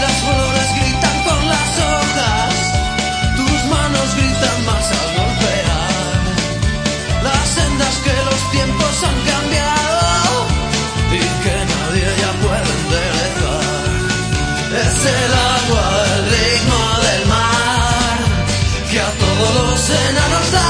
Las flores gritan con las hojas, tus manos gritan más al golpear las sendas que los tiempos han cambiado y que nadie ya puede enderezar. Es el agua del ritmo del mar que a todos los enanos da.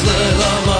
死了吗